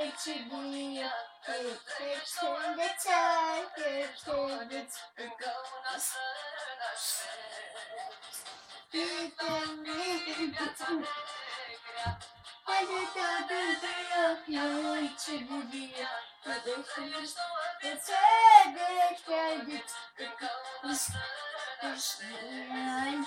Çiğniyor, kökünde ter, kökünde Hadi da düzüyor, yalan içi gidiyor. Kadehler ötede geldik. Kıkalmasın, düşmeyen.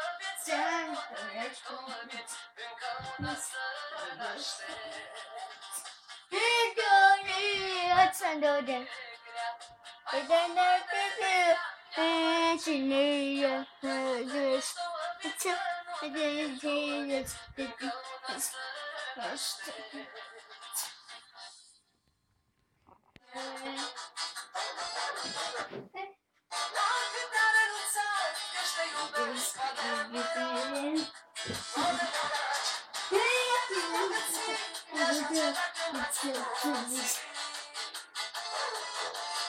sen evet Bir gönlü açsan da öde Bedenler dedi Şimdi yapacağız Açıp edeceğiz Dedi Açtık Açtık Good, good, goodness.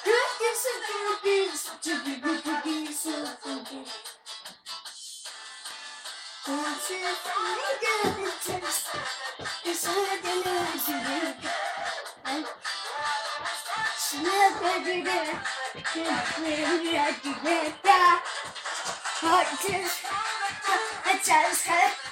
Goodness and goodness. Goodness and goodness. That's it for me, goodness. It's hard to lose you. Snap every day. Can't really like you better. Hot kiss. I just have.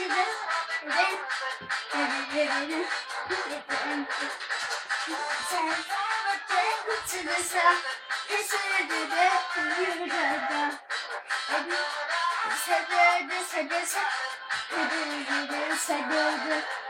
She just Sadece sadece sadece sadece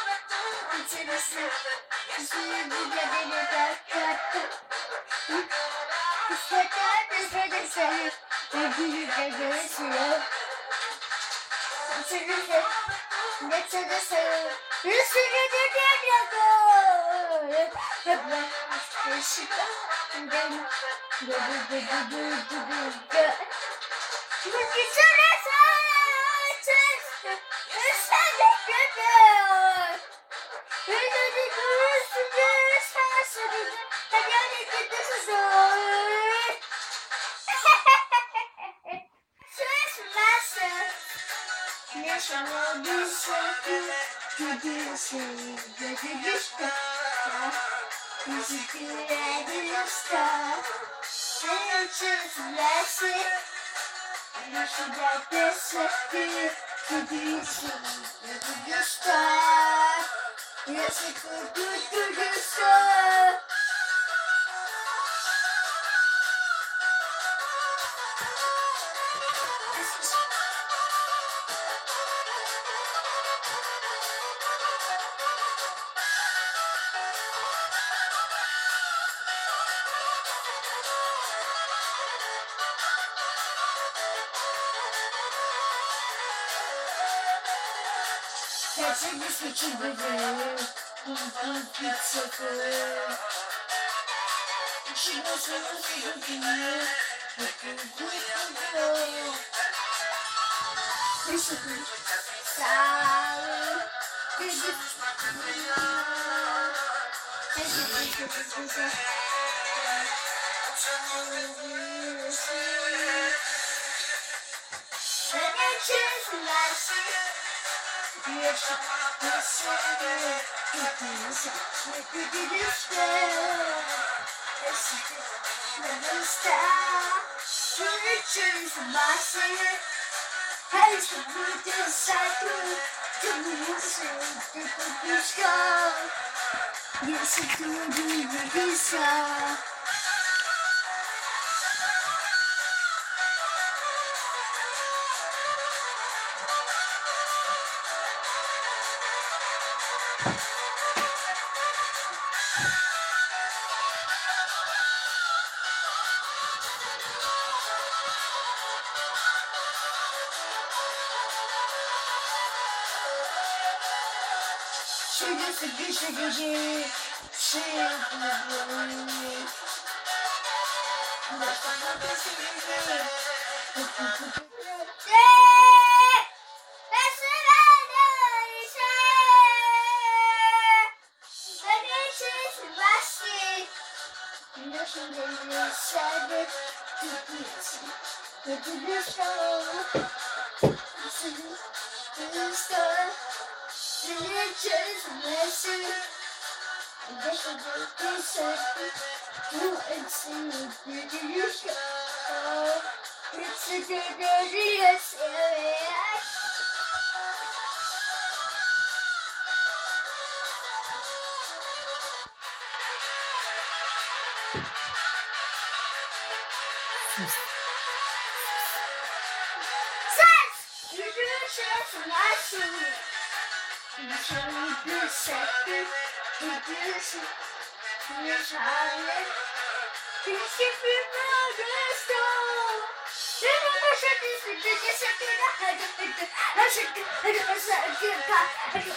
içerisi Yüzünü bu bedeni dertlerdi Hissetler bize de seni Ve gülüp de görüşüyor İçerisi Geçe de seni Yüzünü de dertlerdi Hep ben aşkışıkta Benim Gıdı gıdı gıdı gıdı Gıdı gıdı gıdı sana bir şarkı Gidiyorsun dedi good, good good good good good da besletti Gidiyorsun dedi good good good düşta sketchy, you sketchy, baby. I'm pizza girl. She knows what I'm thinking, yeah. I can do it for you. Basically, sorry. Is it Basically, it's a pizza. Let me choose my shit. 过。是我是我是我的人，我不会错过。你是不傻了？你是不傻了？还是你是不傻？这年轻是来时。越是越是的，越不想越不的水，还是那么傻，说的真是马戏，还是不的傻子，就不是这个不少，也是独立的傻。是个是个是个是，是不容易。我想 Sugar, sugar, sugar, sugar. Sugar, Get to the show. This is the store just listen. I guess you just listen. You and see me, baby, you should. It's a good idea, serious. Sense! You're doing chairs. Şimdi serpil gidiyorsun Yaşarlar Teşekkür neredeyse Şimdi başa düştük Teşekkür ederim Teşekkür ederim Teşekkür ederim